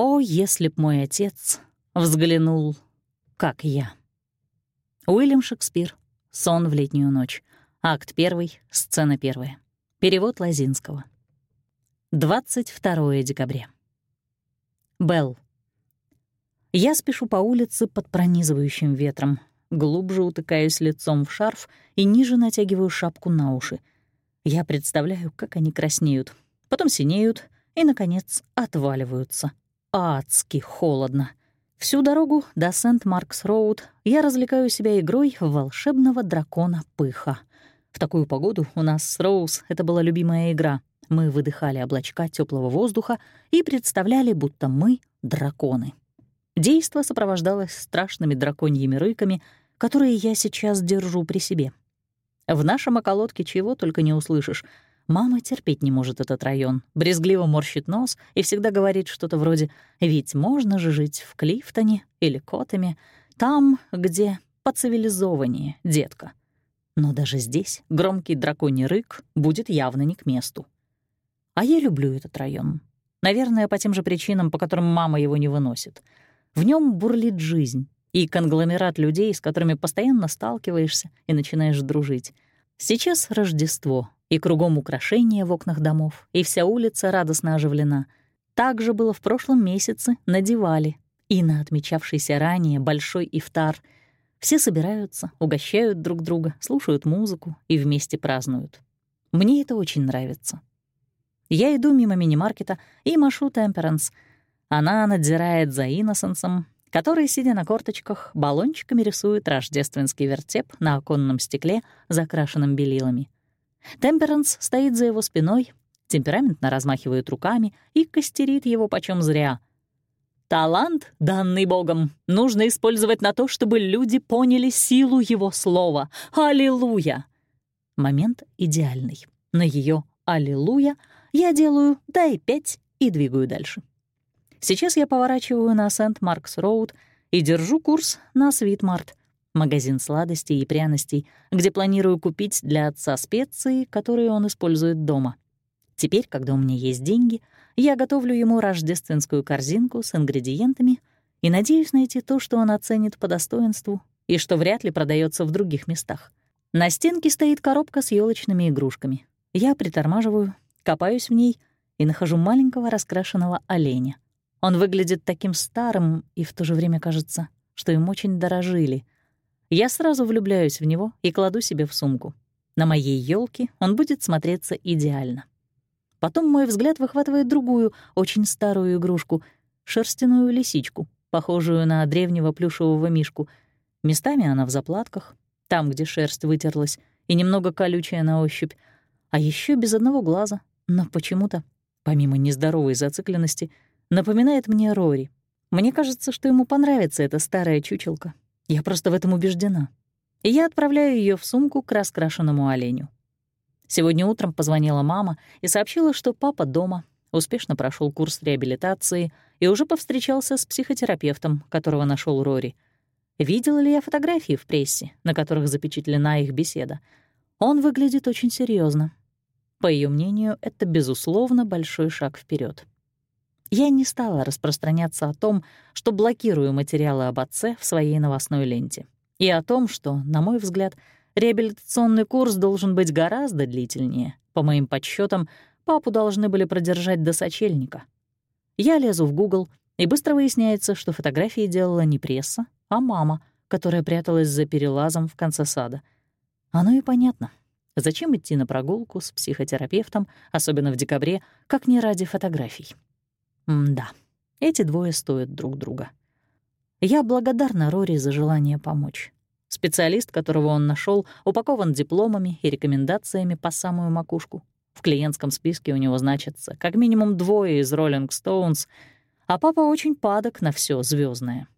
О, если б мой отец взглянул, как я. Уильям Шекспир. Сон в летнюю ночь. Акт первый, сцена первая. Перевод Лазинского. 22 декабря. Белл. Я спешу по улице под пронизывающим ветром, глубже утыкаюсь лицом в шарф и ниже натягиваю шапку на уши. Я представляю, как они краснеют, потом синеют и, наконец, отваливаются. Адски холодно. Всю дорогу до Сент-Маркс-Роуд я развлекаю себя игрой в волшебного дракона Пыха. В такую погоду у нас с Роуз это была любимая игра. Мы выдыхали облачка теплого воздуха и представляли, будто мы — драконы. Действо сопровождалось страшными драконьими рыками, которые я сейчас держу при себе. В нашем околотке чего только не услышишь. Мама терпеть не может этот район, брезгливо морщит нос и всегда говорит что-то вроде «Ведь можно же жить в Клифтоне или Котами, там, где поцивилизованнее, детка». Но даже здесь громкий драконий рык будет явно не к месту. А я люблю этот район. Наверное, по тем же причинам, по которым мама его не выносит — в нем бурлит жизнь и конгломерат людей, с которыми постоянно сталкиваешься и начинаешь дружить. Сейчас Рождество, и кругом украшения в окнах домов, и вся улица радостно оживлена. Так же было в прошлом месяце на Дивале и на отмечавшийся ранее Большой Ифтар. Все собираются, угощают друг друга, слушают музыку и вместе празднуют. Мне это очень нравится. Я иду мимо мини-маркета и машу Темперанс — она надзирает за Инносенсом, который, сидя на корточках, баллончиками рисует рождественский вертеп на оконном стекле, закрашенном белилами. Темперанс стоит за его спиной, темпераментно размахивает руками и костерит его почем зря. «Талант, данный Богом, нужно использовать на то, чтобы люди поняли силу его слова. Аллилуйя!» Момент идеальный. На ее «Аллилуйя» я делаю «дай пять» и двигаю дальше. Сейчас я поворачиваю на Сент-Маркс-Роуд и держу курс на Свитмарт, магазин сладостей и пряностей, где планирую купить для отца специи, которые он использует дома. Теперь, когда у меня есть деньги, я готовлю ему рождественскую корзинку с ингредиентами и надеюсь найти то, что он оценит по достоинству и что вряд ли продается в других местах. На стенке стоит коробка с елочными игрушками. Я притормаживаю, копаюсь в ней и нахожу маленького раскрашенного оленя — он выглядит таким старым, и в то же время кажется, что им очень дорожили. Я сразу влюбляюсь в него и кладу себе в сумку. На моей елке он будет смотреться идеально. Потом мой взгляд выхватывает другую, очень старую игрушку — шерстяную лисичку, похожую на древнего плюшевого мишку. Местами она в заплатках, там, где шерсть вытерлась, и немного колючая на ощупь, а еще без одного глаза, но почему-то, помимо нездоровой зацикленности, — напоминает мне Рори. Мне кажется, что ему понравится эта старая чучелка. Я просто в этом убеждена. И я отправляю ее в сумку к раскрашенному оленю. Сегодня утром позвонила мама и сообщила, что папа дома, успешно прошел курс реабилитации и уже повстречался с психотерапевтом, которого нашел Рори. Видела ли я фотографии в прессе, на которых запечатлена их беседа? Он выглядит очень серьезно. По ее мнению, это, безусловно, большой шаг вперед. Я не стала распространяться о том, что блокирую материалы об отце в своей новостной ленте, и о том, что, на мой взгляд, реабилитационный курс должен быть гораздо длительнее. По моим подсчетам, папу должны были продержать до сочельника. Я лезу в Google, и быстро выясняется, что фотографии делала не пресса, а мама, которая пряталась за перелазом в конце сада. Оно и понятно. Зачем идти на прогулку с психотерапевтом, особенно в декабре, как не ради фотографий? М-да, эти двое стоят друг друга. Я благодарна Рори за желание помочь. Специалист, которого он нашел, упакован дипломами и рекомендациями по самую макушку. В клиентском списке у него значится как минимум двое из Rolling Stones, а папа очень падок на все звездное.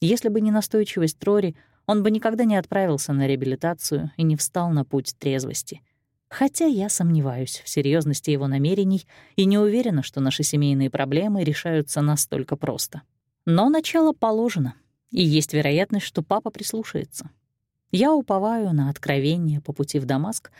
Если бы не настойчивость Рори, он бы никогда не отправился на реабилитацию и не встал на путь трезвости — Хотя я сомневаюсь в серьезности его намерений и не уверена, что наши семейные проблемы решаются настолько просто. Но начало положено, и есть вероятность, что папа прислушается. Я уповаю на откровение по пути в Дамаск,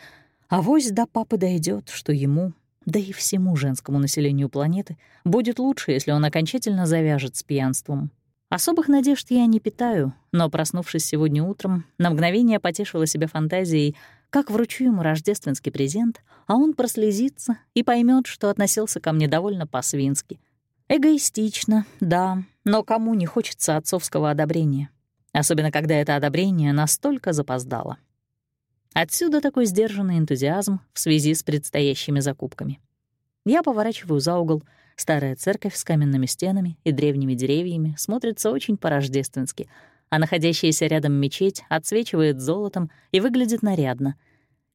а вось до папы дойдет, что ему да и всему женскому населению планеты будет лучше, если он окончательно завяжет с пьянством. Особых надежд я не питаю, но, проснувшись сегодня утром, на мгновение потешила себя фантазией, как вручу ему рождественский презент, а он прослезится и поймет, что относился ко мне довольно по-свински. Эгоистично, да, но кому не хочется отцовского одобрения? Особенно, когда это одобрение настолько запоздало. Отсюда такой сдержанный энтузиазм в связи с предстоящими закупками. Я поворачиваю за угол. Старая церковь с каменными стенами и древними деревьями смотрится очень по-рождественски, а находящаяся рядом мечеть отсвечивает золотом и выглядит нарядно.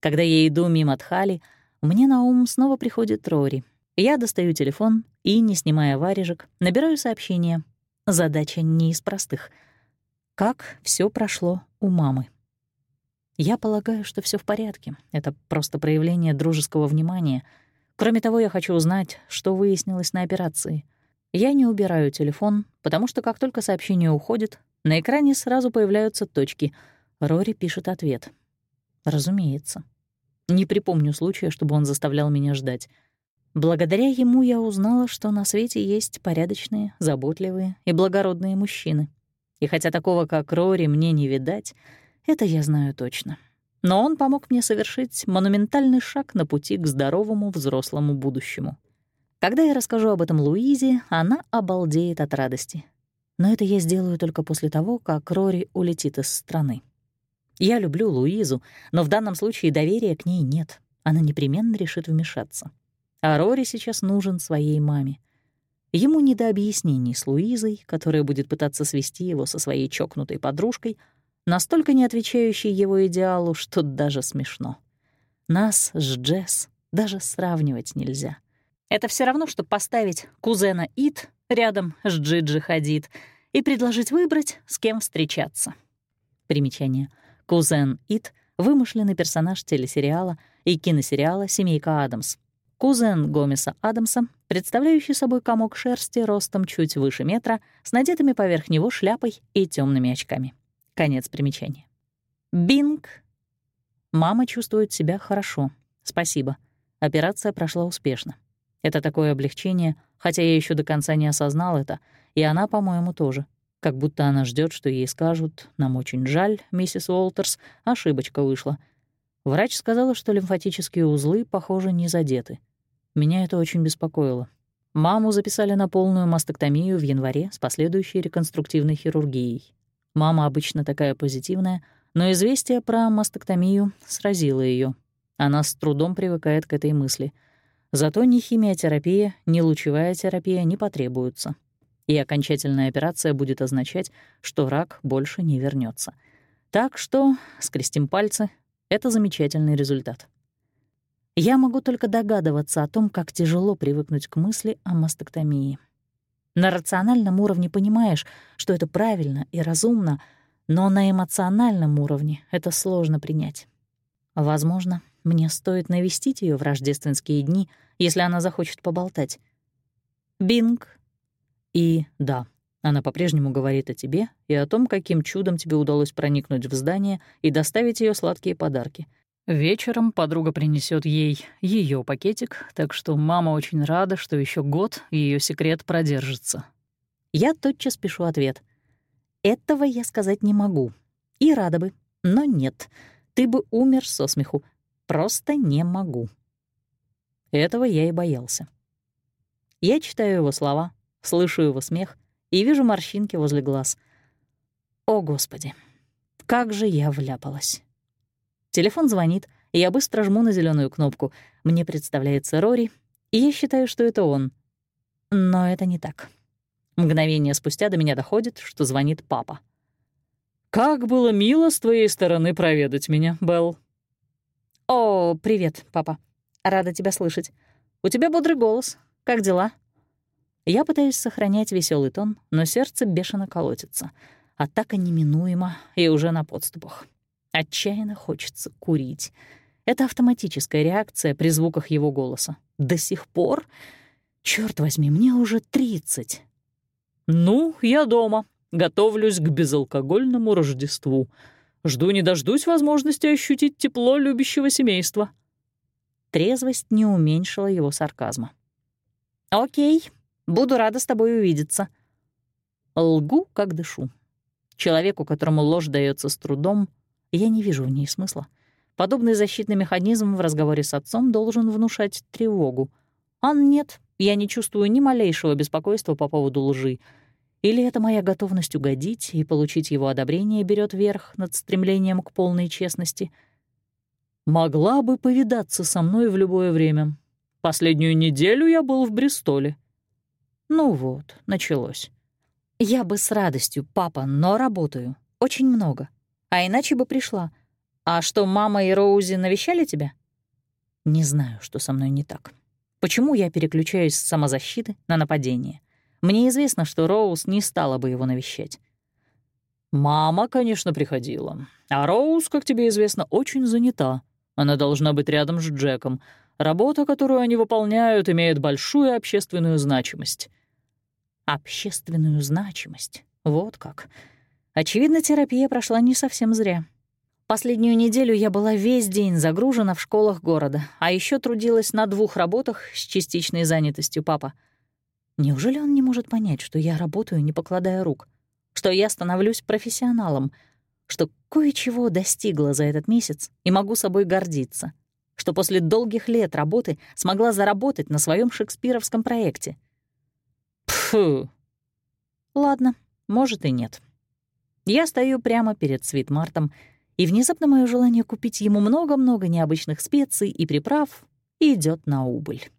Когда я иду мимо Тхали, мне на ум снова приходит Рори. Я достаю телефон и, не снимая варежек, набираю сообщение. Задача не из простых. Как все прошло у мамы? Я полагаю, что все в порядке. Это просто проявление дружеского внимания. Кроме того, я хочу узнать, что выяснилось на операции. Я не убираю телефон, потому что как только сообщение уходит, на экране сразу появляются точки. Рори пишет ответ. Разумеется. Не припомню случая, чтобы он заставлял меня ждать. Благодаря ему я узнала, что на свете есть порядочные, заботливые и благородные мужчины. И хотя такого, как Рори, мне не видать, это я знаю точно. Но он помог мне совершить монументальный шаг на пути к здоровому взрослому будущему. Когда я расскажу об этом Луизе, она обалдеет от радости. Но это я сделаю только после того, как Рори улетит из страны. Я люблю Луизу, но в данном случае доверия к ней нет. Она непременно решит вмешаться. А Рори сейчас нужен своей маме. Ему не до объяснений с Луизой, которая будет пытаться свести его со своей чокнутой подружкой — настолько не отвечающий его идеалу, что даже смешно. Нас с Джесс даже сравнивать нельзя. Это все равно, что поставить кузена Ит рядом с Джиджи Хадид и предложить выбрать, с кем встречаться. Примечание. Кузен Ит — вымышленный персонаж телесериала и киносериала «Семейка Адамс». Кузен Гомеса Адамса, представляющий собой комок шерсти ростом чуть выше метра, с надетыми поверх него шляпой и темными очками. Конец примечания. Бинг. Мама чувствует себя хорошо. Спасибо. Операция прошла успешно. Это такое облегчение, хотя я еще до конца не осознал это, и она, по-моему, тоже. Как будто она ждет, что ей скажут «Нам очень жаль, миссис Уолтерс, ошибочка вышла». Врач сказала, что лимфатические узлы, похоже, не задеты. Меня это очень беспокоило. Маму записали на полную мастектомию в январе с последующей реконструктивной хирургией. Мама обычно такая позитивная, но известие про мастектомию сразило ее. Она с трудом привыкает к этой мысли. Зато ни химиотерапия, ни лучевая терапия не потребуются. И окончательная операция будет означать, что рак больше не вернется. Так что, скрестим пальцы, это замечательный результат. Я могу только догадываться о том, как тяжело привыкнуть к мысли о мастектомии. На рациональном уровне понимаешь, что это правильно и разумно, но на эмоциональном уровне это сложно принять. Возможно, мне стоит навестить ее в рождественские дни, если она захочет поболтать. Бинг. И да, она по-прежнему говорит о тебе и о том, каким чудом тебе удалось проникнуть в здание и доставить ее сладкие подарки — Вечером подруга принесет ей ее пакетик, так что мама очень рада, что еще год ее секрет продержится. Я тотчас пишу ответ. Этого я сказать не могу. И рада бы, но нет. Ты бы умер со смеху. Просто не могу. Этого я и боялся. Я читаю его слова, слышу его смех и вижу морщинки возле глаз. О, Господи, как же я вляпалась. Телефон звонит, и я быстро жму на зеленую кнопку. Мне представляется Рори, и я считаю, что это он. Но это не так. Мгновение спустя до меня доходит, что звонит папа. «Как было мило с твоей стороны проведать меня, Белл». «О, привет, папа. Рада тебя слышать. У тебя бодрый голос. Как дела?» Я пытаюсь сохранять веселый тон, но сердце бешено колотится. Атака неминуема и уже на подступах. Отчаянно хочется курить. Это автоматическая реакция при звуках его голоса. До сих пор? Черт возьми, мне уже тридцать. «Ну, я дома. Готовлюсь к безалкогольному Рождеству. Жду не дождусь возможности ощутить тепло любящего семейства». Трезвость не уменьшила его сарказма. «Окей, буду рада с тобой увидеться». Лгу, как дышу. Человеку, которому ложь дается с трудом, я не вижу в ней смысла. Подобный защитный механизм в разговоре с отцом должен внушать тревогу. А нет, я не чувствую ни малейшего беспокойства по поводу лжи. Или это моя готовность угодить и получить его одобрение берет верх над стремлением к полной честности? Могла бы повидаться со мной в любое время. Последнюю неделю я был в Бристоле. Ну вот, началось. Я бы с радостью, папа, но работаю. Очень много. А иначе бы пришла. А что, мама и Роузи навещали тебя? Не знаю, что со мной не так. Почему я переключаюсь с самозащиты на нападение? Мне известно, что Роуз не стала бы его навещать. «Мама, конечно, приходила. А Роуз, как тебе известно, очень занята. Она должна быть рядом с Джеком. Работа, которую они выполняют, имеет большую общественную значимость». Общественную значимость. Вот как. Очевидно, терапия прошла не совсем зря. Последнюю неделю я была весь день загружена в школах города, а еще трудилась на двух работах с частичной занятостью папа. Неужели он не может понять, что я работаю, не покладая рук? Что я становлюсь профессионалом? Что кое-чего достигла за этот месяц и могу собой гордиться? Что после долгих лет работы смогла заработать на своем шекспировском проекте — Фу. Ладно, может и нет. Я стою прямо перед Свитмартом, и внезапно мое желание купить ему много-много необычных специй и приправ идет на убыль.